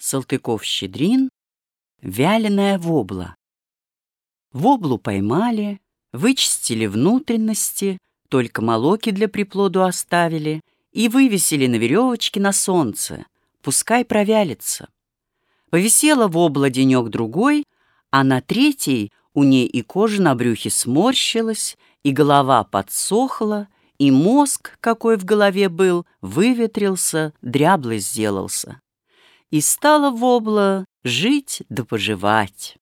Салтыков-Щедрин, вяленая вобла. Воблу поймали, вычистили внутренности, только молоки для приплоду оставили и вывесили на веревочке на солнце, пускай провялится. Повисела вобла денек-другой, а на третий у ней и кожа на брюхе сморщилась, и голова подсохла, и мозг, какой в голове был, выветрился, дряблый сделался и стала вобла жить да поживать.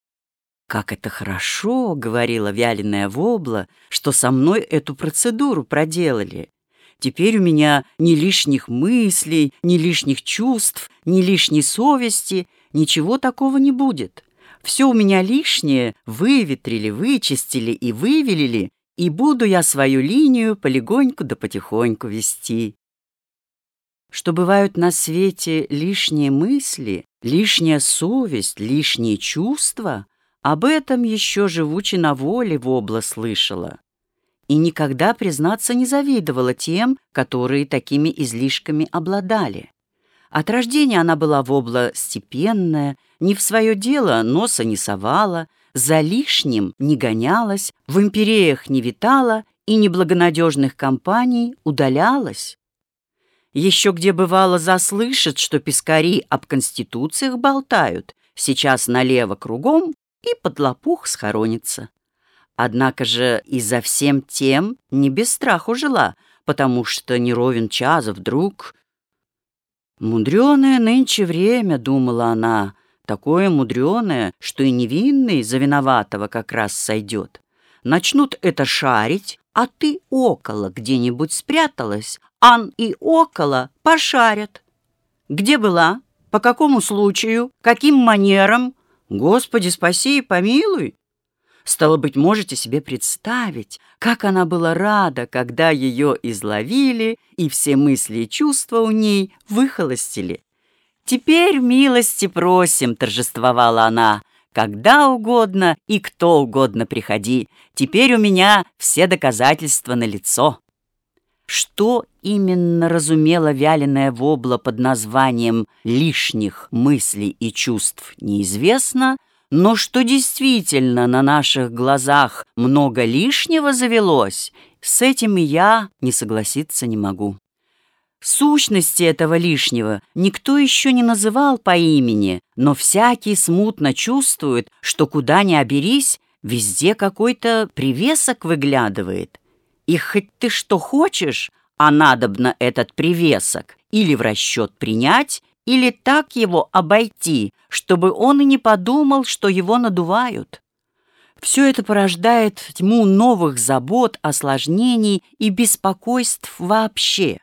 «Как это хорошо!» — говорила вяленая вобла, что со мной эту процедуру проделали. Теперь у меня ни лишних мыслей, ни лишних чувств, ни лишней совести, ничего такого не будет. Все у меня лишнее выветрили, вычистили и вывелили, и буду я свою линию полегоньку да потихоньку вести что бывают на свете лишние мысли, лишняя совесть, лишние чувства, об этом еще живучи на воле Вобла слышала. И никогда, признаться, не завидовала тем, которые такими излишками обладали. От рождения она была Вобла степенная, не в свое дело носа не совала, за лишним не гонялась, в империях не витала и неблагонадежных компаний удалялась. Еще где бывало заслышит, что пескари об конституциях болтают, сейчас налево кругом и под лопух схоронится. Однако же и за всем тем не без страху жила, потому что не ровен час вдруг... «Мудреное нынче время», — думала она, — «такое мудреное, что и невинный за виноватого как раз сойдет. Начнут это шарить, а ты около где-нибудь спряталась, ан и около пошарят. Где была? По какому случаю? Каким манером? Господи, спаси и помилуй. Стало быть, можете себе представить, как она была рада, когда ее изловили, и все мысли и чувства у ней выхолостили. «Теперь милости просим», — торжествовала она, «когда угодно и кто угодно приходи. Теперь у меня все доказательства налицо». Что именно разумела вяленая вобла под названием «лишних мыслей и чувств» неизвестно, но что действительно на наших глазах много лишнего завелось, с этим и я не согласиться не могу. Сущности этого лишнего никто еще не называл по имени, но всякий смутно чувствует, что куда ни оберись, везде какой-то привесок выглядывает — и хоть ты что хочешь, а надобно этот привесок или в расчет принять, или так его обойти, чтобы он и не подумал, что его надувают. Все это порождает тьму новых забот, осложнений и беспокойств вообще.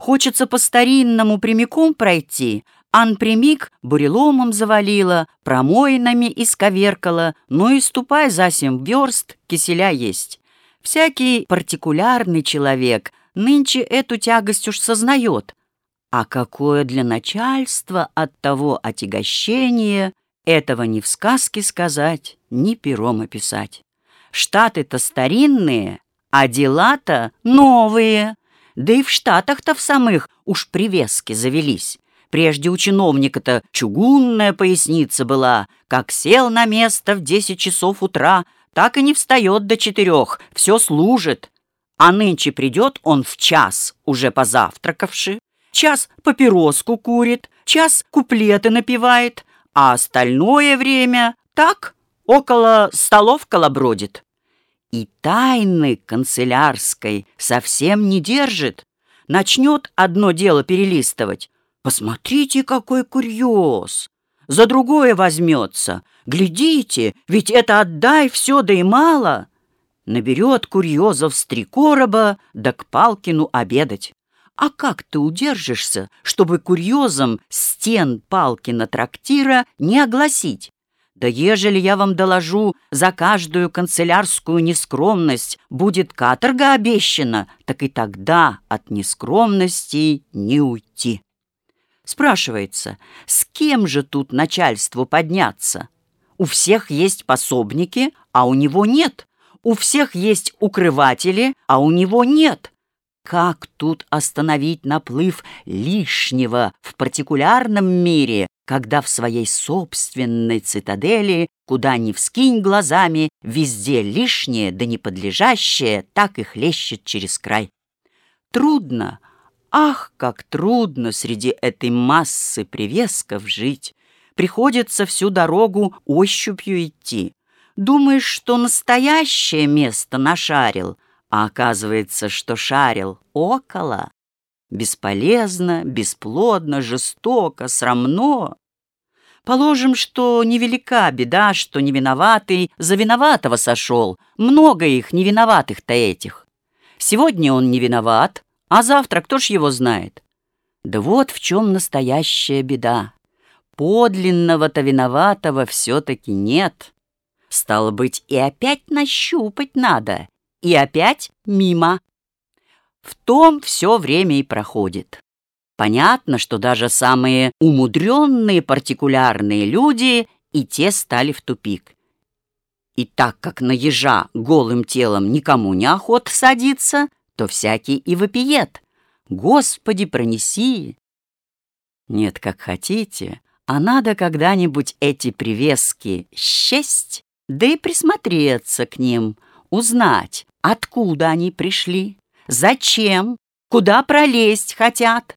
Хочется по-старинному прямиком пройти, а напрямик буреломом завалила, промоинами исковеркала, ну и ступай за семь верст, киселя есть. Всякий партикулярный человек нынче эту тягость уж сознает. А какое для начальства от того отягощение, этого ни в сказке сказать, ни пером описать. Штаты-то старинные, а дела-то новые. Да и в Штатах-то в самых уж привески завелись. Прежде у чиновника-то чугунная поясница была, как сел на место в десять часов утра — так и не встает до четырех, все служит. А нынче придет он в час, уже позавтракавши, час папироску курит, час куплеты напевает, а остальное время так около столов колобродит. И тайны канцелярской совсем не держит. Начнет одно дело перелистывать. Посмотрите, какой курьез! За другое возьмется, Глядите, ведь это отдай все, да и мало. Наберет курьезов с три короба, да к Палкину обедать. А как ты удержишься, чтобы курьезом стен Палкина трактира не огласить? Да ежели я вам доложу, за каждую канцелярскую нескромность будет каторга обещана, так и тогда от нескромности не уйти. Спрашивается, с кем же тут начальству подняться? У всех есть пособники, а у него нет. У всех есть укрыватели, а у него нет. Как тут остановить наплыв лишнего в партикулярном мире, когда в своей собственной цитадели, куда ни вскинь глазами, везде лишнее да неподлежащее так и хлещет через край. Трудно, ах, как трудно среди этой массы привесков жить. Приходится всю дорогу ощупью идти. Думаешь, что настоящее место нашарил, а оказывается, что шарил около. Бесполезно, бесплодно, жестоко, срамно. Положим, что невелика беда, что невиноватый за виноватого сошел. Много их, невиноватых-то этих. Сегодня он не виноват, а завтра кто ж его знает? Да вот в чем настоящая беда. Подлинного-то виноватого все-таки нет. Стало быть, и опять нащупать надо, и опять мимо. В том все время и проходит. Понятно, что даже самые умудренные партикулярные люди и те стали в тупик. И так как на ежа голым телом никому не охот садиться, то всякий и вопиет. Господи, пронеси! Нет, как хотите, а надо когда-нибудь эти привески счесть, да и присмотреться к ним, узнать, откуда они пришли, Зачем? Куда пролезть хотят?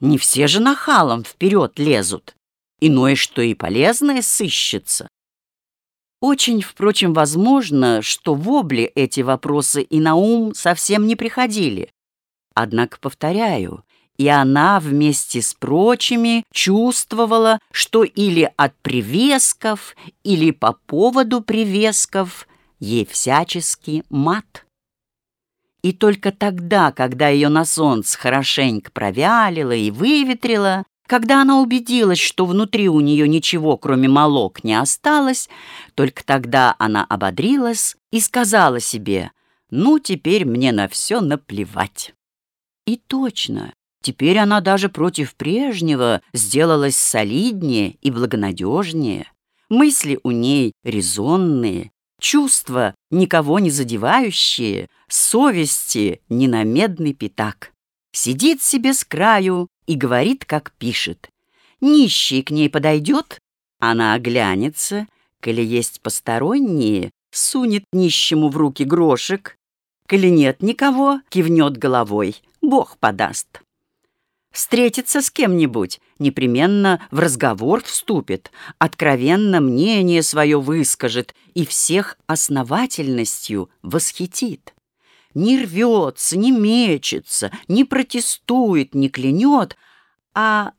Не все же нахалом вперед лезут. Иное, что и полезное, сыщется. Очень, впрочем, возможно, что в обле эти вопросы и на ум совсем не приходили. Однако, повторяю, и она вместе с прочими чувствовала, что или от привесков, или по поводу привесков ей всячески мат. И только тогда, когда ее на солнце хорошенько провялило и выветрило, когда она убедилась, что внутри у нее ничего, кроме молок, не осталось, только тогда она ободрилась и сказала себе, «Ну, теперь мне на все наплевать». И точно, теперь она даже против прежнего сделалась солиднее и благонадежнее. Мысли у ней резонные, Чувства, никого не задевающие, совести не на медный пятак. Сидит себе с краю и говорит, как пишет. Нищий к ней подойдет, она оглянется, коли есть посторонние, сунет нищему в руки грошек, коли нет никого, кивнет головой, Бог подаст встретится с кем-нибудь, непременно в разговор вступит, откровенно мнение свое выскажет и всех основательностью восхитит. Не рвется, не мечется, не протестует, не клянет, а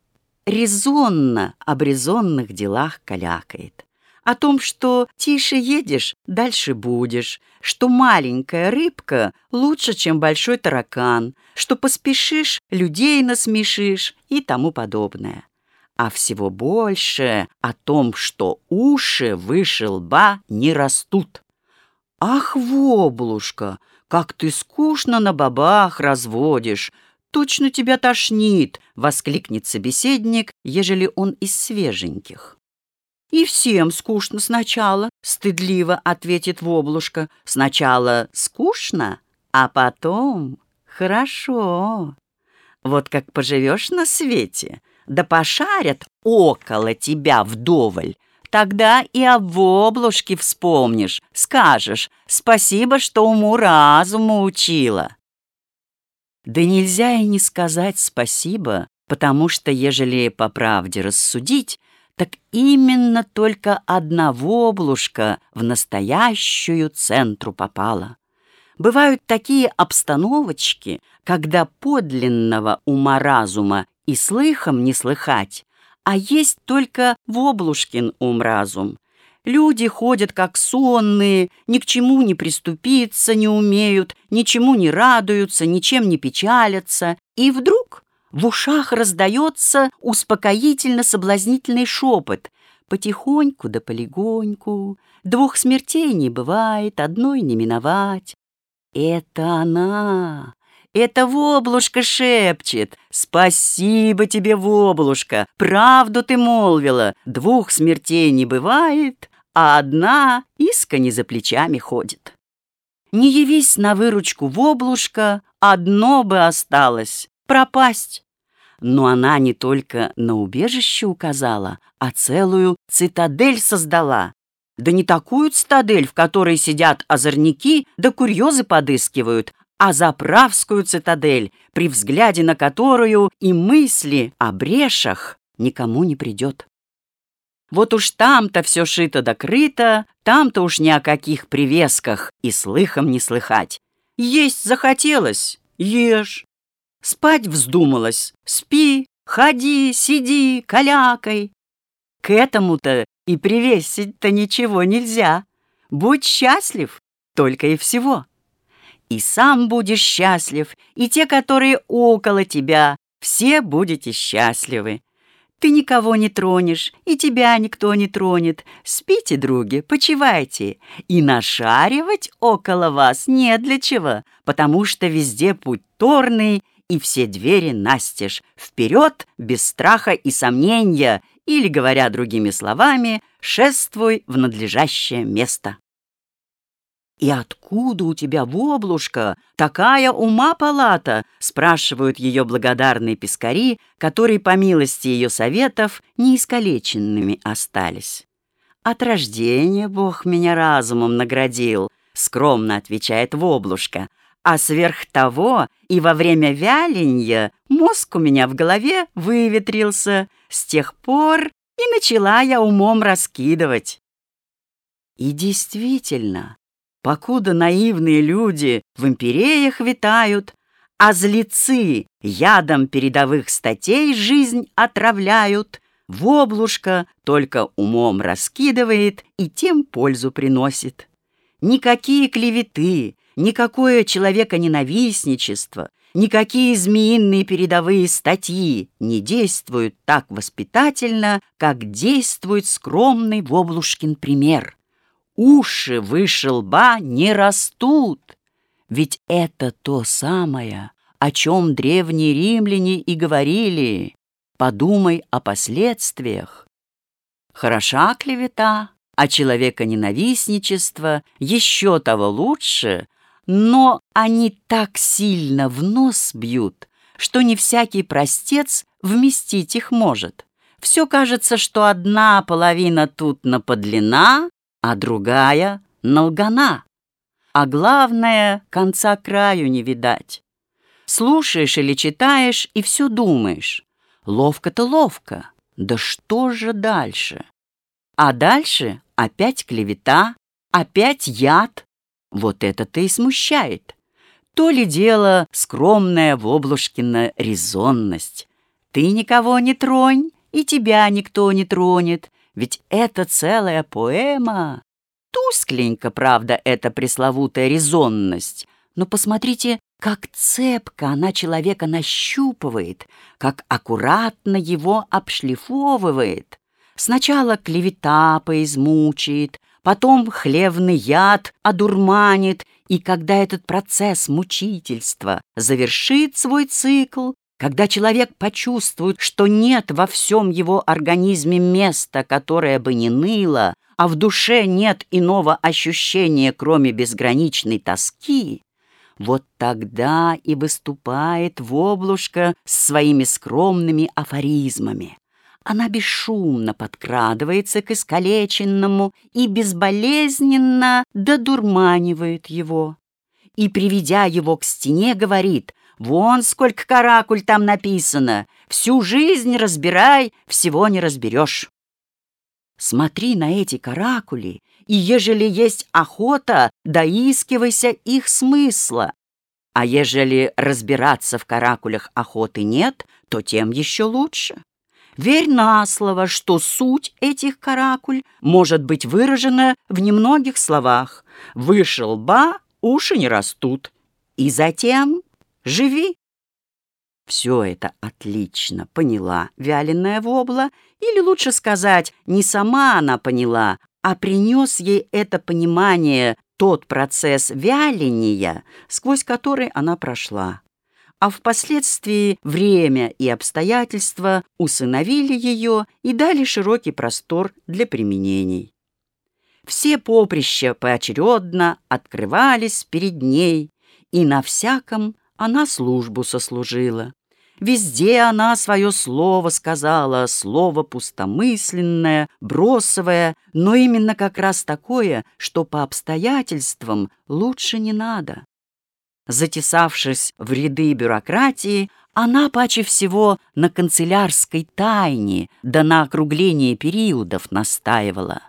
резонно об резонных делах калякает о том, что тише едешь, дальше будешь, что маленькая рыбка лучше, чем большой таракан, что поспешишь, людей насмешишь и тому подобное. А всего больше о том, что уши выше лба не растут. «Ах, воблушка, как ты скучно на бабах разводишь! Точно тебя тошнит!» — воскликнет собеседник, ежели он из свеженьких. «И всем скучно сначала», — стыдливо ответит Воблушка. «Сначала скучно, а потом хорошо. Вот как поживешь на свете, да пошарят около тебя вдоволь, тогда и об Воблушке вспомнишь, скажешь «Спасибо, что уму-разуму учила». Да нельзя и не сказать спасибо, потому что, ежели по правде рассудить, так именно только одна воблушка в настоящую центру попала. Бывают такие обстановочки, когда подлинного ума-разума и слыхом не слыхать, а есть только воблушкин ум-разум. Люди ходят как сонные, ни к чему не приступиться не умеют, ничему не радуются, ничем не печалятся, и вдруг в ушах раздается успокоительно-соблазнительный шепот. Потихоньку да полегоньку, двух смертей не бывает, одной не миновать. Это она, это Воблушка шепчет. «Спасибо тебе, Воблушка, правду ты молвила, двух смертей не бывает, а одна искони за плечами ходит». Не явись на выручку Воблушка, одно бы осталось пропасть. Но она не только на убежище указала, а целую цитадель создала. Да не такую цитадель, в которой сидят озорники да курьезы подыскивают, а заправскую цитадель, при взгляде на которую и мысли о брешах никому не придет. Вот уж там-то все шито да крыто, там-то уж ни о каких привесках и слыхом не слыхать. Есть захотелось — ешь. Спать вздумалось — спи, ходи, сиди, калякой. К этому-то и привесить-то ничего нельзя. Будь счастлив, только и всего. И сам будешь счастлив, и те, которые около тебя, все будете счастливы. Ты никого не тронешь, и тебя никто не тронет. Спите, други, почивайте. И нашаривать около вас не для чего, потому что везде путь торный, и все двери настежь. Вперед, без страха и сомнения, или, говоря другими словами, шествуй в надлежащее место. «И откуда у тебя, воблушка, такая ума палата?» спрашивают ее благодарные пескари, которые, по милости ее советов, неискалеченными остались. «От рождения Бог меня разумом наградил», — скромно отвечает воблушка. «А сверх того и во время вяленья мозг у меня в голове выветрился. С тех пор и начала я умом раскидывать». И действительно, Покуда наивные люди в империях витают, а злецы ядом передовых статей жизнь отравляют, воблушка только умом раскидывает и тем пользу приносит. Никакие клеветы, никакое человеконенавистничество, никакие змеиные передовые статьи не действуют так воспитательно, как действует скромный Воблушкин пример уши выше лба не растут. Ведь это то самое, о чем древние римляне и говорили. Подумай о последствиях. Хороша клевета, а человека ненавистничество еще того лучше, но они так сильно в нос бьют, что не всякий простец вместить их может. Все кажется, что одна половина тут наподлена, а другая — налгана. А главное, конца краю не видать. Слушаешь или читаешь, и все думаешь. Ловко-то ловко. Да что же дальше? А дальше опять клевета, опять яд. Вот это-то и смущает. То ли дело скромная Воблушкина резонность. Ты никого не тронь, и тебя никто не тронет, ведь это целая поэма. Тускленько, правда, эта пресловутая резонность. Но посмотрите, как цепко она человека нащупывает, как аккуратно его обшлифовывает. Сначала клевета поизмучает, потом хлевный яд одурманит, и когда этот процесс мучительства завершит свой цикл, когда человек почувствует, что нет во всем его организме места, которое бы не ныло, а в душе нет иного ощущения, кроме безграничной тоски, вот тогда и выступает Воблушка с своими скромными афоризмами. Она бесшумно подкрадывается к искалеченному и безболезненно додурманивает его. И, приведя его к стене, говорит Вон сколько каракуль там написано. Всю жизнь разбирай, всего не разберешь. Смотри на эти каракули, и ежели есть охота, доискивайся их смысла. А ежели разбираться в каракулях охоты нет, то тем еще лучше. Верь на слово, что суть этих каракуль может быть выражена в немногих словах. Выше лба уши не растут. И затем Живи!» Все это отлично поняла вяленая вобла, или лучше сказать, не сама она поняла, а принес ей это понимание тот процесс вяления, сквозь который она прошла. А впоследствии время и обстоятельства усыновили ее и дали широкий простор для применений. Все поприща поочередно открывались перед ней, и на всяком она службу сослужила. Везде она свое слово сказала, слово пустомысленное, бросовое, но именно как раз такое, что по обстоятельствам лучше не надо. Затесавшись в ряды бюрократии, она паче всего на канцелярской тайне да на округлении периодов настаивала.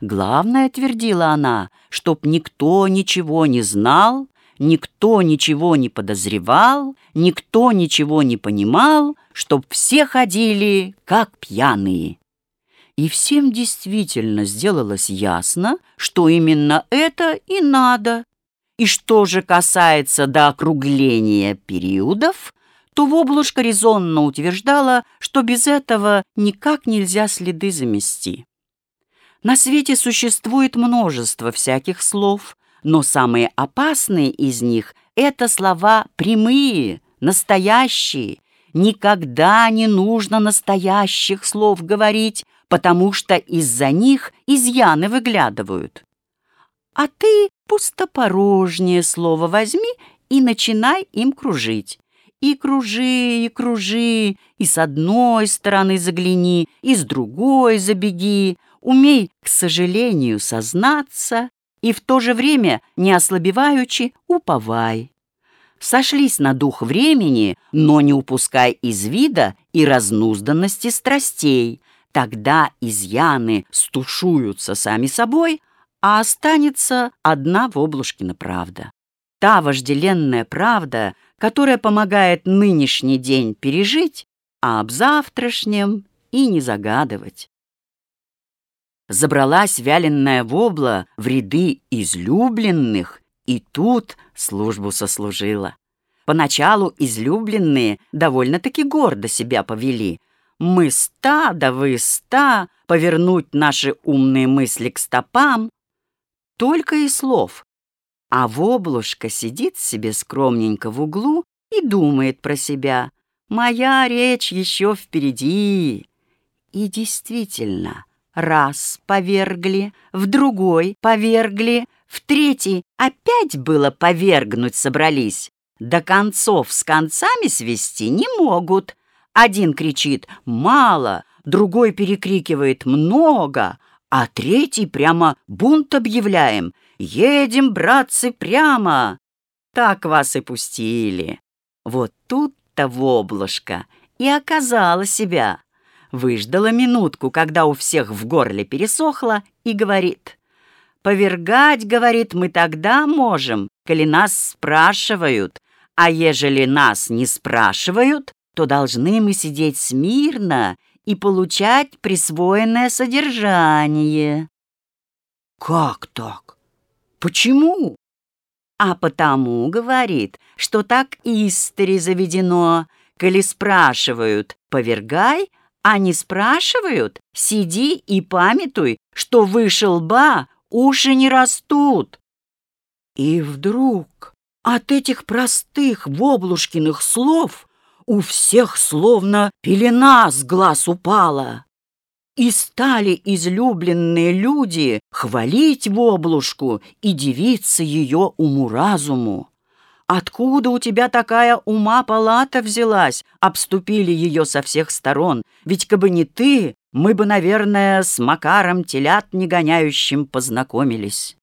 Главное, твердила она, чтоб никто ничего не знал, никто ничего не подозревал, никто ничего не понимал, чтоб все ходили как пьяные. И всем действительно сделалось ясно, что именно это и надо. И что же касается до округления периодов, то Воблушка резонно утверждала, что без этого никак нельзя следы замести. На свете существует множество всяких слов, но самые опасные из них — это слова прямые, настоящие. Никогда не нужно настоящих слов говорить, потому что из-за них изъяны выглядывают. А ты пустопорожнее слово возьми и начинай им кружить. И кружи, и кружи, и с одной стороны загляни, и с другой забеги. Умей, к сожалению, сознаться, и в то же время, не ослабеваючи, уповай. Сошлись на дух времени, но не упускай из вида и разнузданности страстей. Тогда изъяны стушуются сами собой, а останется одна Воблушкина правда. Та вожделенная правда, которая помогает нынешний день пережить, а об завтрашнем и не загадывать забралась вяленная вобла в ряды излюбленных, и тут службу сослужила. Поначалу излюбленные довольно-таки гордо себя повели. Мы ста, да вы ста, повернуть наши умные мысли к стопам. Только и слов. А воблушка сидит себе скромненько в углу и думает про себя. «Моя речь еще впереди». И действительно, раз повергли, в другой повергли, в третий опять было повергнуть собрались. До концов с концами свести не могут. Один кричит «мало», другой перекрикивает «много», а третий прямо бунт объявляем «едем, братцы, прямо». Так вас и пустили. Вот тут-то в облачко и оказала себя выждала минутку, когда у всех в горле пересохло, и говорит, «Повергать, — говорит, — мы тогда можем, коли нас спрашивают, а ежели нас не спрашивают, то должны мы сидеть смирно и получать присвоенное содержание». «Как так? Почему?» «А потому, — говорит, — что так истори заведено, коли спрашивают, повергай, а не спрашивают, сиди и памятуй, что выше лба уши не растут. И вдруг от этих простых воблушкиных слов у всех словно пелена с глаз упала. И стали излюбленные люди хвалить воблушку и дивиться ее уму-разуму. «Откуда у тебя такая ума палата взялась?» Обступили ее со всех сторон. «Ведь кабы не ты, мы бы, наверное, с Макаром телят негоняющим познакомились».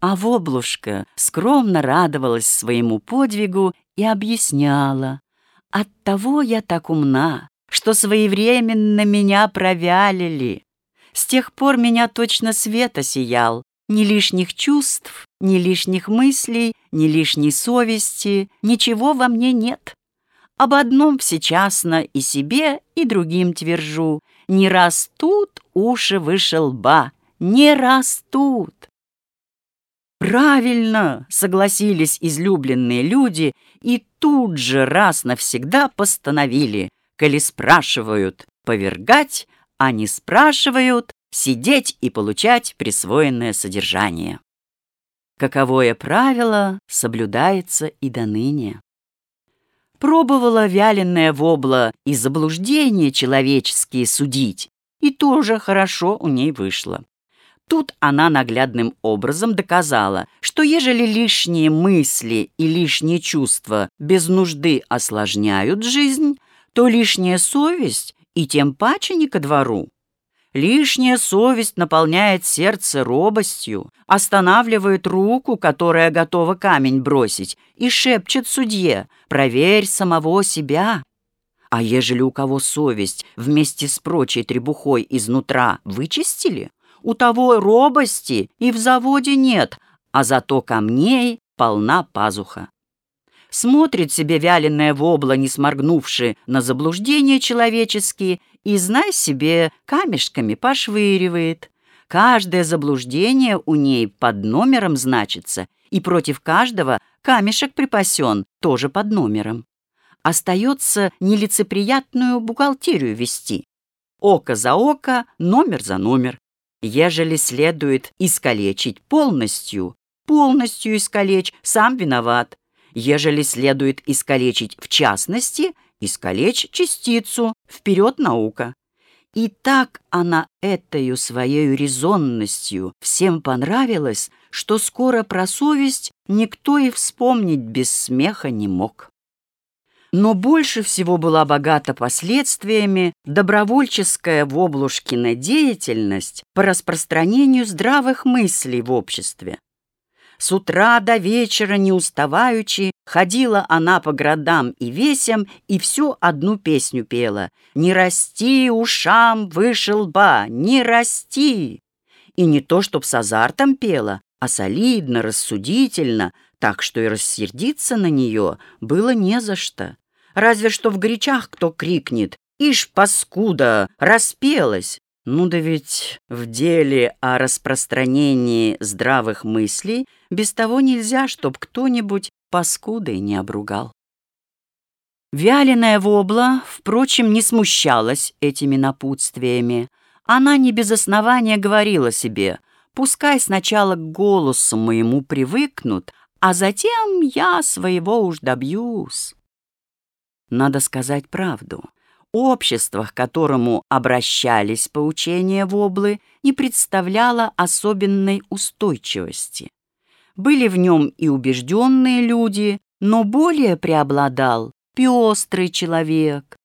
А Воблушка скромно радовалась своему подвигу и объясняла. «Оттого я так умна, что своевременно меня провялили. С тех пор меня точно света сиял, ни лишних чувств, ни лишних мыслей, ни лишней совести, ничего во мне нет. Об одном всечасно и себе, и другим твержу. Не растут уши выше лба, не растут. Правильно, согласились излюбленные люди и тут же раз навсегда постановили, коли спрашивают повергать, а не спрашивают сидеть и получать присвоенное содержание. Каковое правило соблюдается и до ныне. Пробовала вяленая вобла и заблуждения человеческие судить, и тоже хорошо у ней вышло. Тут она наглядным образом доказала, что ежели лишние мысли и лишние чувства без нужды осложняют жизнь, то лишняя совесть и тем паче не ко двору. Лишняя совесть наполняет сердце робостью, останавливает руку, которая готова камень бросить, и шепчет судье «Проверь самого себя». А ежели у кого совесть вместе с прочей требухой изнутра вычистили, у того робости и в заводе нет, а зато камней полна пазуха. Смотрит себе вяленая вобла, не сморгнувши на заблуждения человеческие, и, знай себе, камешками пошвыривает. Каждое заблуждение у ней под номером значится, и против каждого камешек припасен, тоже под номером. Остается нелицеприятную бухгалтерию вести. Око за око, номер за номер. Ежели следует искалечить полностью, полностью искалечь, сам виноват. Ежели следует искалечить в частности, искалечь частицу, вперед наука. И так она этой своей резонностью всем понравилась, что скоро про совесть никто и вспомнить без смеха не мог но больше всего была богата последствиями добровольческая Воблушкина деятельность по распространению здравых мыслей в обществе. С утра до вечера не уставаючи ходила она по городам и весям и всю одну песню пела «Не расти ушам выше лба, не расти!» И не то, чтоб с азартом пела, а солидно, рассудительно, так что и рассердиться на нее было не за что. Разве что в горячах кто крикнет «Ишь, паскуда, распелась!» Ну да ведь в деле о распространении здравых мыслей без того нельзя, чтоб кто-нибудь паскудой не обругал. Вяленая вобла, впрочем, не смущалась этими напутствиями. Она не без основания говорила себе, пускай сначала к голосу моему привыкнут, а затем я своего уж добьюсь. Надо сказать правду. Общество, к которому обращались поучения воблы, не представляло особенной устойчивости. Были в нем и убежденные люди, но более преобладал пестрый человек.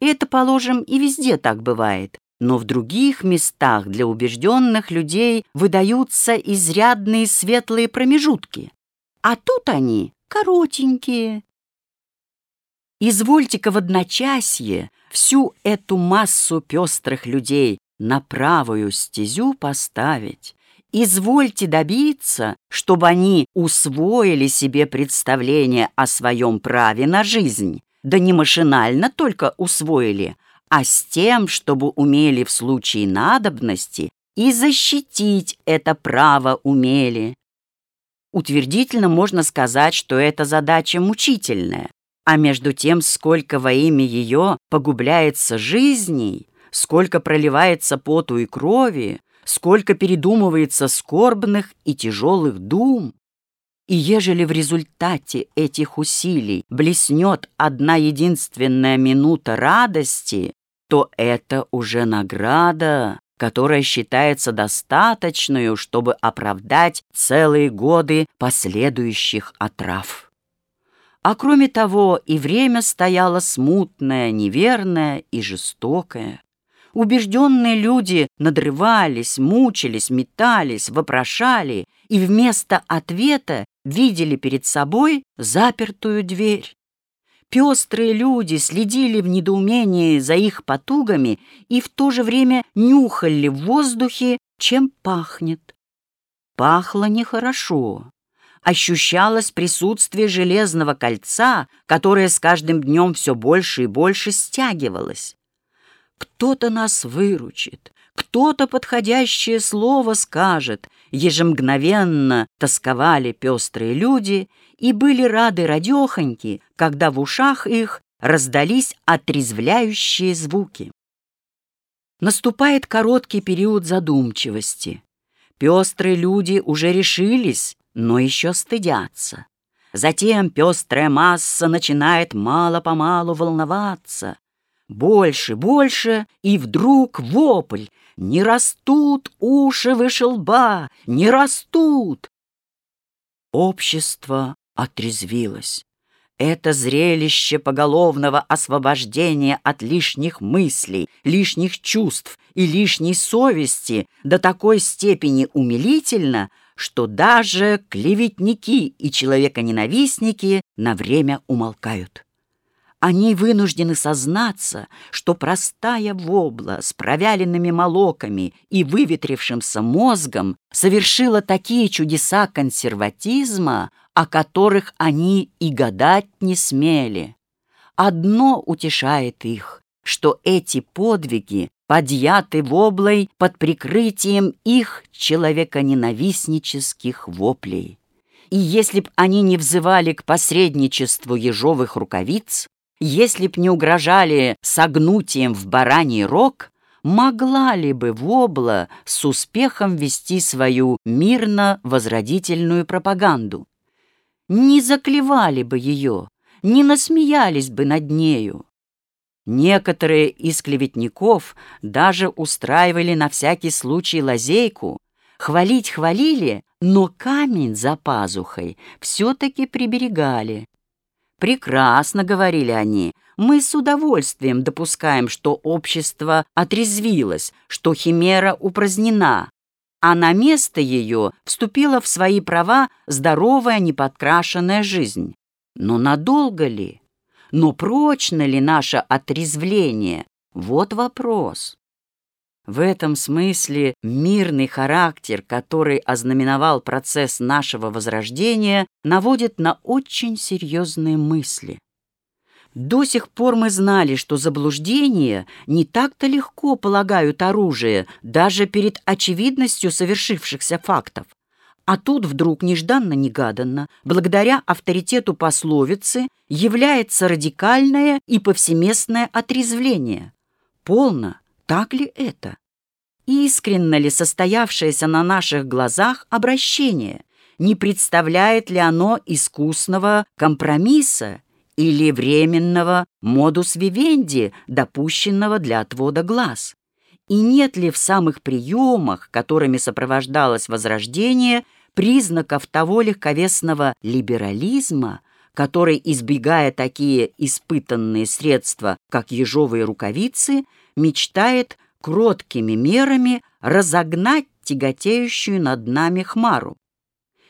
это, положим, и везде так бывает, но в других местах для убежденных людей выдаются изрядные светлые промежутки. А тут они коротенькие, Извольте-ка в одночасье всю эту массу пестрых людей на правую стезю поставить. Извольте добиться, чтобы они усвоили себе представление о своем праве на жизнь, да не машинально только усвоили, а с тем, чтобы умели в случае надобности и защитить это право умели. Утвердительно можно сказать, что эта задача мучительная, а между тем, сколько во имя ее погубляется жизней, сколько проливается поту и крови, сколько передумывается скорбных и тяжелых дум. И ежели в результате этих усилий блеснет одна единственная минута радости, то это уже награда, которая считается достаточной, чтобы оправдать целые годы последующих отрав. А кроме того, и время стояло смутное, неверное и жестокое. Убежденные люди надрывались, мучились, метались, вопрошали и вместо ответа видели перед собой запертую дверь. Пестрые люди следили в недоумении за их потугами и в то же время нюхали в воздухе, чем пахнет. Пахло нехорошо ощущалось присутствие железного кольца, которое с каждым днем все больше и больше стягивалось. Кто-то нас выручит, кто-то подходящее слово скажет, ежемгновенно тосковали пестрые люди и были рады радехоньки, когда в ушах их раздались отрезвляющие звуки. Наступает короткий период задумчивости. Пестрые люди уже решились но еще стыдятся. Затем пестрая масса начинает мало-помалу волноваться. Больше, больше, и вдруг вопль. Не растут уши выше лба, не растут. Общество отрезвилось. Это зрелище поголовного освобождения от лишних мыслей, лишних чувств и лишней совести до такой степени умилительно, что даже клеветники и человеконенавистники на время умолкают. Они вынуждены сознаться, что простая вобла с провяленными молоками и выветрившимся мозгом совершила такие чудеса консерватизма, о которых они и гадать не смели. Одно утешает их, что эти подвиги подъяты воблой под прикрытием их человеконенавистнических воплей. И если б они не взывали к посредничеству ежовых рукавиц, если б не угрожали согнутием в бараний рог, могла ли бы Вобла с успехом вести свою мирно-возродительную пропаганду? Не заклевали бы ее, не насмеялись бы над нею. Некоторые из клеветников даже устраивали на всякий случай лазейку. Хвалить хвалили, но камень за пазухой все-таки приберегали. «Прекрасно», — говорили они, — «мы с удовольствием допускаем, что общество отрезвилось, что химера упразднена, а на место ее вступила в свои права здоровая неподкрашенная жизнь. Но надолго ли? Но прочно ли наше отрезвление? Вот вопрос. В этом смысле мирный характер, который ознаменовал процесс нашего возрождения, наводит на очень серьезные мысли. До сих пор мы знали, что заблуждения не так-то легко полагают оружие даже перед очевидностью совершившихся фактов. А тут вдруг нежданно-негаданно, благодаря авторитету пословицы, является радикальное и повсеместное отрезвление. Полно, так ли это? Искренно ли состоявшееся на наших глазах обращение? Не представляет ли оно искусного компромисса или временного модус вивенди, допущенного для отвода глаз? И нет ли в самых приемах, которыми сопровождалось возрождение, признаков того легковесного либерализма, который, избегая такие испытанные средства, как ежовые рукавицы, мечтает кроткими мерами разогнать тяготеющую над нами хмару.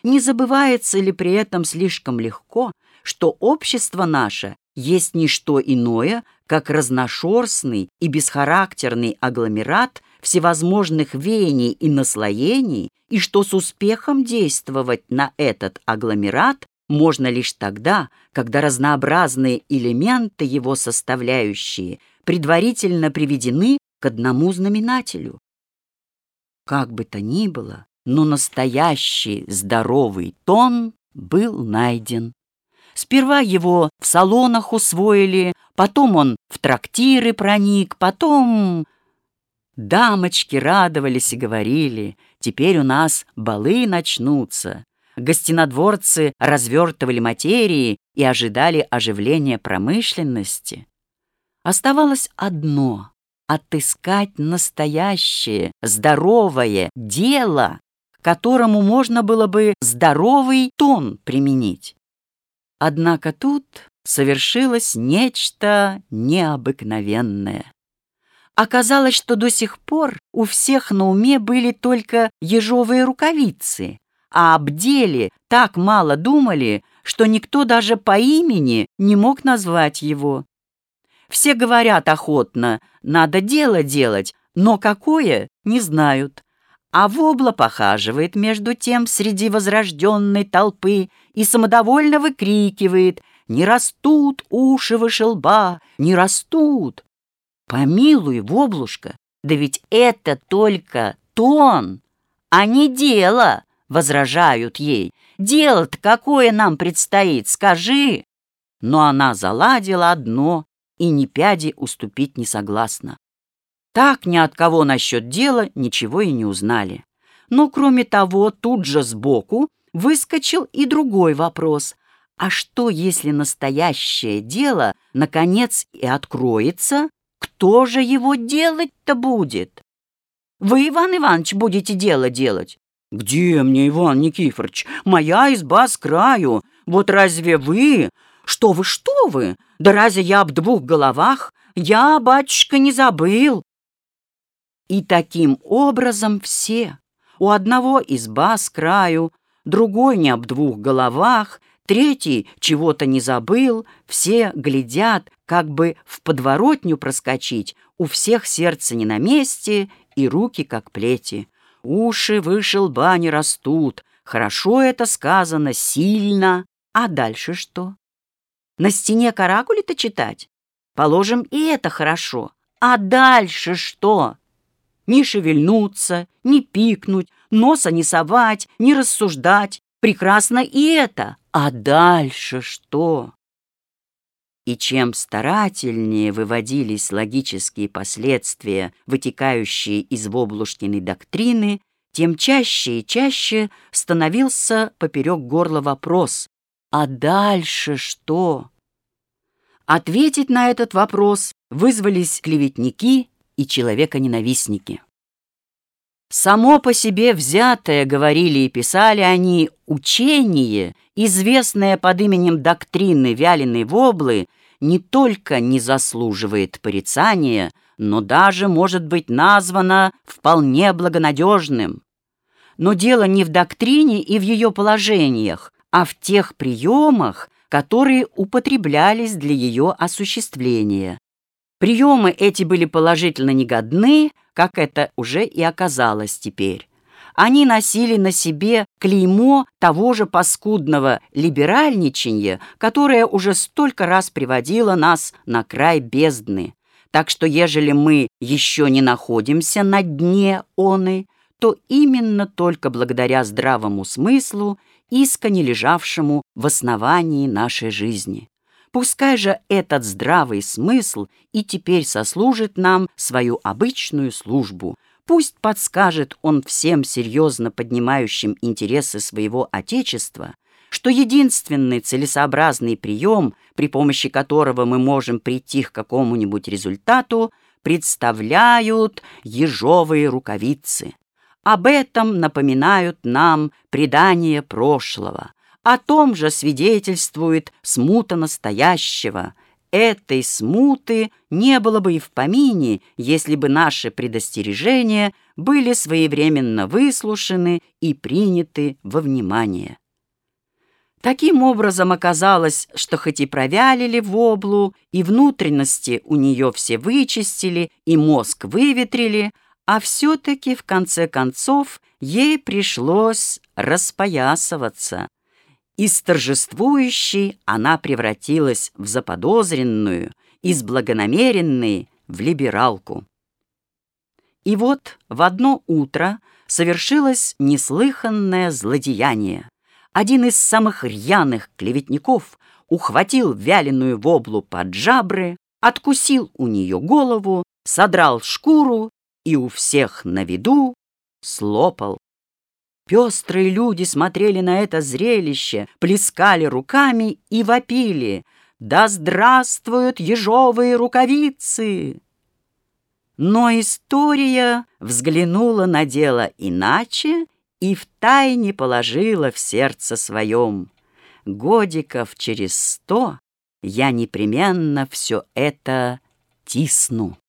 Не забывается ли при этом слишком легко, что общество наше есть не что иное, как разношерстный и бесхарактерный агломерат всевозможных веяний и наслоений, и что с успехом действовать на этот агломерат можно лишь тогда, когда разнообразные элементы его составляющие предварительно приведены к одному знаменателю. Как бы то ни было, но настоящий здоровый тон был найден. Сперва его в салонах усвоили, потом он в трактиры проник, потом... Дамочки радовались и говорили, теперь у нас балы начнутся. Гостинодворцы развертывали материи и ожидали оживления промышленности. Оставалось одно отыскать настоящее, здоровое дело, которому можно было бы здоровый тон применить. Однако тут совершилось нечто необыкновенное. Оказалось, что до сих пор у всех на уме были только ежовые рукавицы, а об деле так мало думали, что никто даже по имени не мог назвать его. Все говорят охотно, надо дело делать, но какое — не знают. А Вобла похаживает между тем среди возрожденной толпы и самодовольно выкрикивает «Не растут уши выше лба, не растут!» Помилуй, Воблушка, да ведь это только тон, а не дело, возражают ей. Дело-то какое нам предстоит, скажи. Но она заладила одно и ни пяди уступить не согласна. Так ни от кого насчет дела ничего и не узнали. Но, кроме того, тут же сбоку выскочил и другой вопрос. А что, если настоящее дело, наконец, и откроется? Кто же его делать-то будет? Вы, Иван Иванович, будете дело делать. Где мне, Иван Никифорович? Моя изба с краю. Вот разве вы... Что вы, что вы? Да разве я об двух головах? Я, батюшка, не забыл. И таким образом все. У одного изба с краю, другой не об двух головах, третий чего-то не забыл, все глядят, как бы в подворотню проскочить, у всех сердце не на месте и руки как плети. Уши выше лба растут, хорошо это сказано, сильно. А дальше что? На стене каракули-то читать? Положим, и это хорошо. А дальше что? Не шевельнуться, не пикнуть, носа не совать, не рассуждать. Прекрасно и это. А дальше что? И чем старательнее выводились логические последствия, вытекающие из Воблушкиной доктрины, тем чаще и чаще становился поперек горла вопрос «А дальше что?». Ответить на этот вопрос вызвались клеветники и человеконенавистники. Само по себе взятое, говорили и писали они, учение, известное под именем доктрины вяленой воблы, не только не заслуживает порицания, но даже может быть названо вполне благонадежным. Но дело не в доктрине и в ее положениях, а в тех приемах, которые употреблялись для ее осуществления. Приемы эти были положительно негодны, как это уже и оказалось теперь. Они носили на себе клеймо того же паскудного либеральничания, которое уже столько раз приводило нас на край бездны. Так что ежели мы еще не находимся на дне оны, то именно только благодаря здравому смыслу исконе лежавшему в основании нашей жизни. Пускай же этот здравый смысл и теперь сослужит нам свою обычную службу. Пусть подскажет он всем серьезно поднимающим интересы своего Отечества, что единственный целесообразный прием, при помощи которого мы можем прийти к какому-нибудь результату, представляют ежовые рукавицы. Об этом напоминают нам предания прошлого. О том же свидетельствует смута настоящего. Этой смуты не было бы и в помине, если бы наши предостережения были своевременно выслушаны и приняты во внимание. Таким образом оказалось, что хоть и провялили в облу, и внутренности у нее все вычистили, и мозг выветрили, а все-таки, в конце концов, ей пришлось распоясываться. Из торжествующей она превратилась в заподозренную, из благонамеренной в либералку. И вот в одно утро совершилось неслыханное злодеяние. Один из самых рьяных клеветников ухватил вяленую воблу под жабры, откусил у нее голову, содрал шкуру и у всех на виду слопал. Пестрые люди смотрели на это зрелище, плескали руками и вопили «Да здравствуют ежовые рукавицы!» Но история взглянула на дело иначе и втайне положила в сердце своем. Годиков через сто я непременно все это тисну.